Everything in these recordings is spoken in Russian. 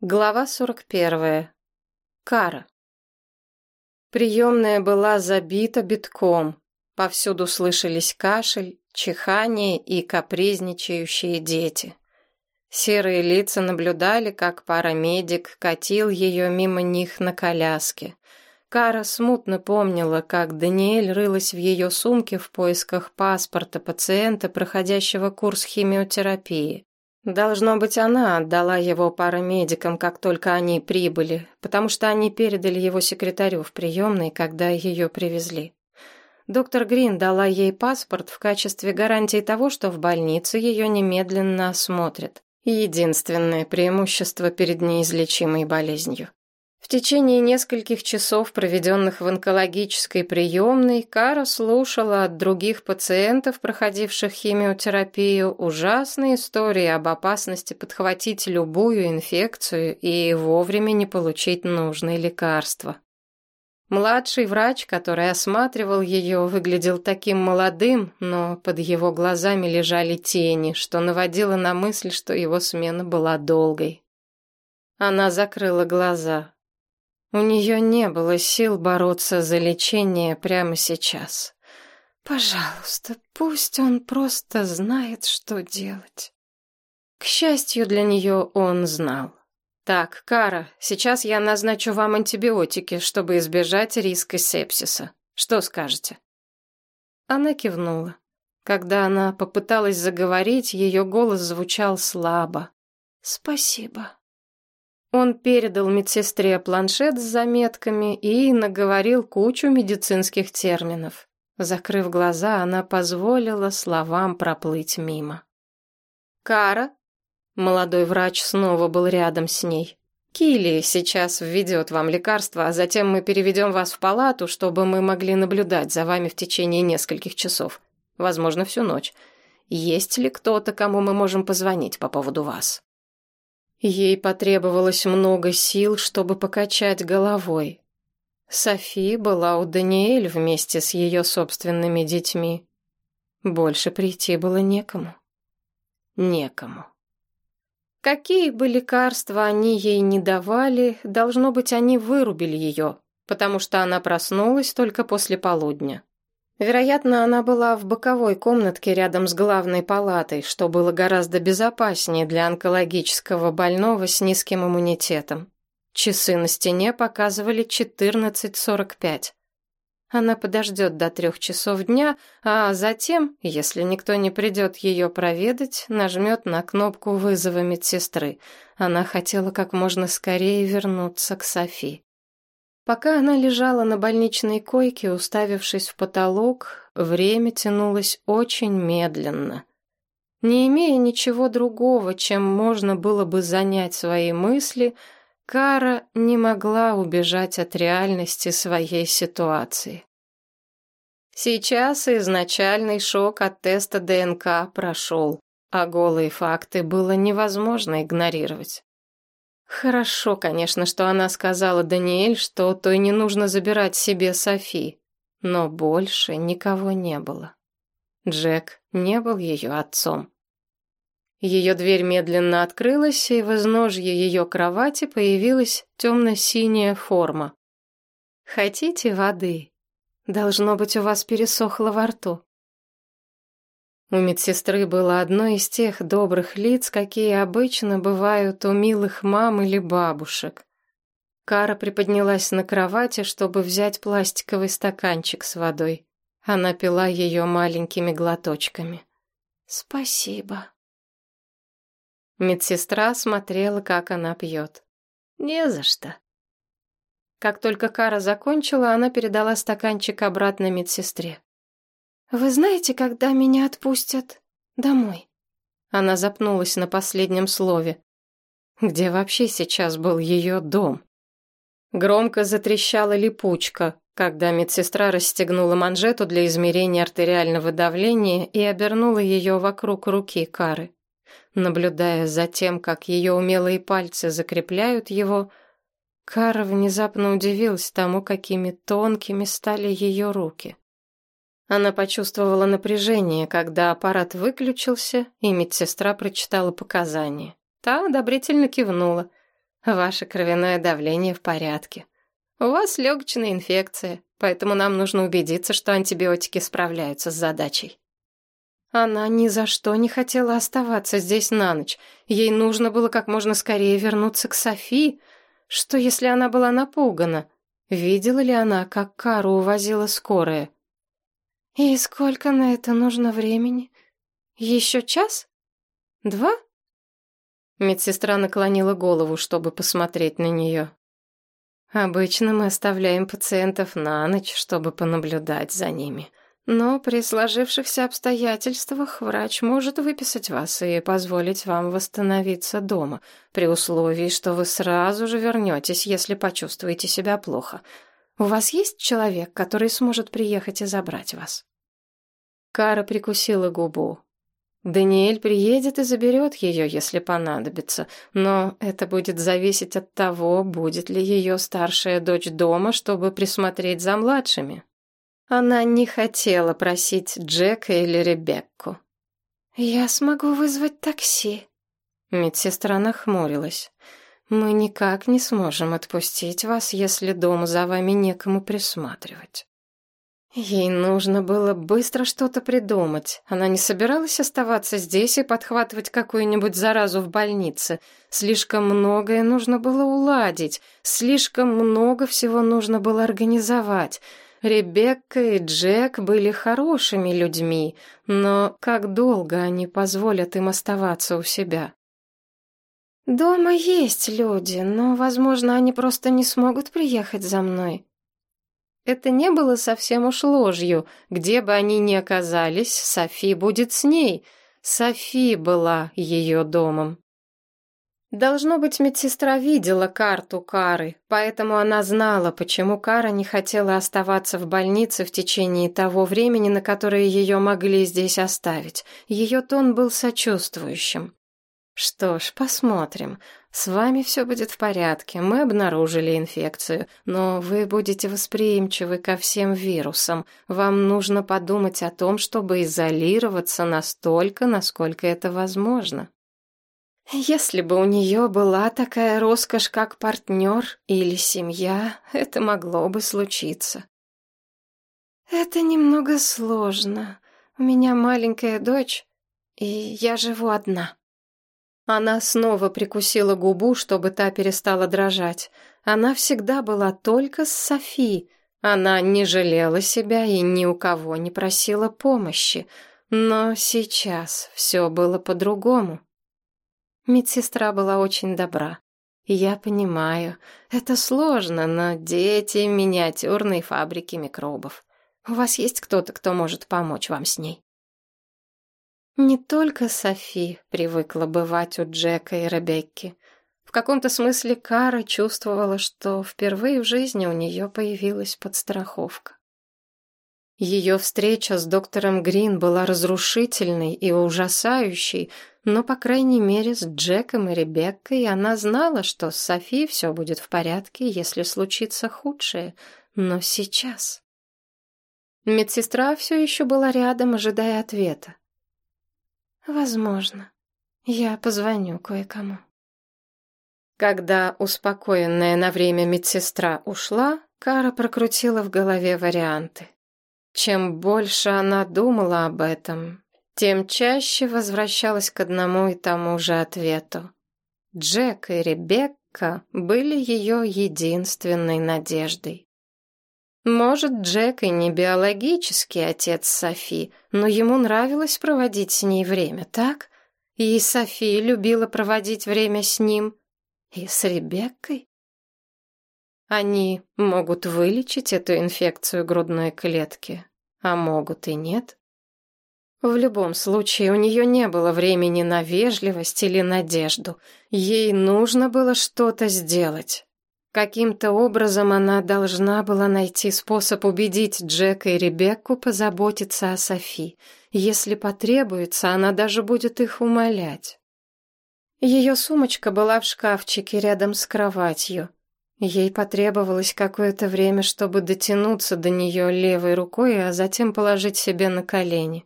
Глава 41. Кара. Приемная была забита битком. Повсюду слышались кашель, чихание и капризничающие дети. Серые лица наблюдали, как парамедик катил ее мимо них на коляске. Кара смутно помнила, как Даниэль рылась в ее сумке в поисках паспорта пациента, проходящего курс химиотерапии. Должно быть, она отдала его парамедикам, как только они прибыли, потому что они передали его секретарю в приемной, когда ее привезли. Доктор Грин дала ей паспорт в качестве гарантии того, что в больнице ее немедленно осмотрят. Единственное преимущество перед неизлечимой болезнью. В течение нескольких часов, проведенных в онкологической приемной, Кара слушала от других пациентов, проходивших химиотерапию, ужасные истории об опасности подхватить любую инфекцию и вовремя не получить нужные лекарства. Младший врач, который осматривал ее, выглядел таким молодым, но под его глазами лежали тени, что наводило на мысль, что его смена была долгой. Она закрыла глаза. У нее не было сил бороться за лечение прямо сейчас. Пожалуйста, пусть он просто знает, что делать. К счастью для нее, он знал. Так, Кара, сейчас я назначу вам антибиотики, чтобы избежать риска сепсиса. Что скажете? Она кивнула. Когда она попыталась заговорить, ее голос звучал слабо. Спасибо. Он передал медсестре планшет с заметками и наговорил кучу медицинских терминов. Закрыв глаза, она позволила словам проплыть мимо. «Кара?» Молодой врач снова был рядом с ней. «Килли сейчас введет вам лекарство, а затем мы переведем вас в палату, чтобы мы могли наблюдать за вами в течение нескольких часов. Возможно, всю ночь. Есть ли кто-то, кому мы можем позвонить по поводу вас?» Ей потребовалось много сил, чтобы покачать головой. Софи была у Даниэль вместе с ее собственными детьми. Больше прийти было некому. Некому. Какие бы лекарства они ей не давали, должно быть, они вырубили ее, потому что она проснулась только после полудня. Вероятно, она была в боковой комнатке рядом с главной палатой, что было гораздо безопаснее для онкологического больного с низким иммунитетом. Часы на стене показывали 14.45. Она подождет до трех часов дня, а затем, если никто не придет ее проведать, нажмет на кнопку вызова медсестры. Она хотела как можно скорее вернуться к Софи. Пока она лежала на больничной койке, уставившись в потолок, время тянулось очень медленно. Не имея ничего другого, чем можно было бы занять свои мысли, Кара не могла убежать от реальности своей ситуации. Сейчас изначальный шок от теста ДНК прошел, а голые факты было невозможно игнорировать. Хорошо, конечно, что она сказала Даниэль, что той не нужно забирать себе Софи, но больше никого не было. Джек не был ее отцом. Ее дверь медленно открылась, и в изножье ее кровати появилась темно-синяя форма. «Хотите воды? Должно быть, у вас пересохло во рту». У медсестры было одно из тех добрых лиц, какие обычно бывают у милых мам или бабушек. Кара приподнялась на кровати, чтобы взять пластиковый стаканчик с водой. Она пила ее маленькими глоточками. «Спасибо». Медсестра смотрела, как она пьет. «Не за что». Как только Кара закончила, она передала стаканчик обратно медсестре. «Вы знаете, когда меня отпустят домой?» Она запнулась на последнем слове. Где вообще сейчас был ее дом? Громко затрещала липучка, когда медсестра расстегнула манжету для измерения артериального давления и обернула ее вокруг руки Кары. Наблюдая за тем, как ее умелые пальцы закрепляют его, Кара внезапно удивилась тому, какими тонкими стали ее руки. Она почувствовала напряжение, когда аппарат выключился, и медсестра прочитала показания. Та одобрительно кивнула. Ваше кровяное давление в порядке. У вас легочная инфекция, поэтому нам нужно убедиться, что антибиотики справляются с задачей. Она ни за что не хотела оставаться здесь на ночь. Ей нужно было как можно скорее вернуться к Софи. Что, если она была напугана? Видела ли она, как Кару увозила скорая? И сколько на это нужно времени? Еще час? Два? Медсестра наклонила голову, чтобы посмотреть на нее. Обычно мы оставляем пациентов на ночь, чтобы понаблюдать за ними. Но при сложившихся обстоятельствах врач может выписать вас и позволить вам восстановиться дома, при условии, что вы сразу же вернетесь, если почувствуете себя плохо. У вас есть человек, который сможет приехать и забрать вас?» Кара прикусила губу. Даниэль приедет и заберет ее, если понадобится, но это будет зависеть от того, будет ли ее старшая дочь дома, чтобы присмотреть за младшими. Она не хотела просить Джека или Ребекку. «Я смогу вызвать такси». Медсестра нахмурилась. «Мы никак не сможем отпустить вас, если дома за вами некому присматривать». Ей нужно было быстро что-то придумать. Она не собиралась оставаться здесь и подхватывать какую-нибудь заразу в больнице. Слишком многое нужно было уладить, слишком много всего нужно было организовать — Ребекка и Джек были хорошими людьми, но как долго они позволят им оставаться у себя? «Дома есть люди, но, возможно, они просто не смогут приехать за мной». Это не было совсем уж ложью. Где бы они ни оказались, Софи будет с ней. Софи была ее домом. Должно быть, медсестра видела карту Кары, поэтому она знала, почему Кара не хотела оставаться в больнице в течение того времени, на которое ее могли здесь оставить. Ее тон был сочувствующим. «Что ж, посмотрим. С вами все будет в порядке. Мы обнаружили инфекцию, но вы будете восприимчивы ко всем вирусам. Вам нужно подумать о том, чтобы изолироваться настолько, насколько это возможно». Если бы у нее была такая роскошь, как партнер или семья, это могло бы случиться. Это немного сложно. У меня маленькая дочь, и я живу одна. Она снова прикусила губу, чтобы та перестала дрожать. Она всегда была только с Софи. Она не жалела себя и ни у кого не просила помощи. Но сейчас все было по-другому. Медсестра была очень добра. Я понимаю, это сложно, но дети — миниатюрные фабрики микробов. У вас есть кто-то, кто может помочь вам с ней? Не только Софи привыкла бывать у Джека и Ребекки. В каком-то смысле Кара чувствовала, что впервые в жизни у нее появилась подстраховка. Ее встреча с доктором Грин была разрушительной и ужасающей, но, по крайней мере, с Джеком и Ребеккой она знала, что с Софи все будет в порядке, если случится худшее. Но сейчас... Медсестра все еще была рядом, ожидая ответа. «Возможно. Я позвоню кое-кому». Когда успокоенная на время медсестра ушла, Кара прокрутила в голове варианты. Чем больше она думала об этом, тем чаще возвращалась к одному и тому же ответу. Джек и Ребекка были ее единственной надеждой. Может, Джек и не биологический отец Софи, но ему нравилось проводить с ней время, так? И Софи любила проводить время с ним. И с Ребеккой? Они могут вылечить эту инфекцию грудной клетки, а могут и нет. В любом случае, у нее не было времени на вежливость или надежду. Ей нужно было что-то сделать. Каким-то образом она должна была найти способ убедить Джека и Ребекку позаботиться о Софи. Если потребуется, она даже будет их умолять. Ее сумочка была в шкафчике рядом с кроватью. Ей потребовалось какое-то время, чтобы дотянуться до нее левой рукой, а затем положить себе на колени.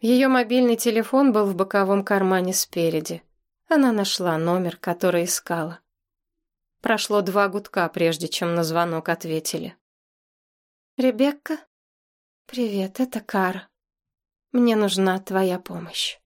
Ее мобильный телефон был в боковом кармане спереди. Она нашла номер, который искала. Прошло два гудка, прежде чем на звонок ответили. «Ребекка? Привет, это Кара. Мне нужна твоя помощь».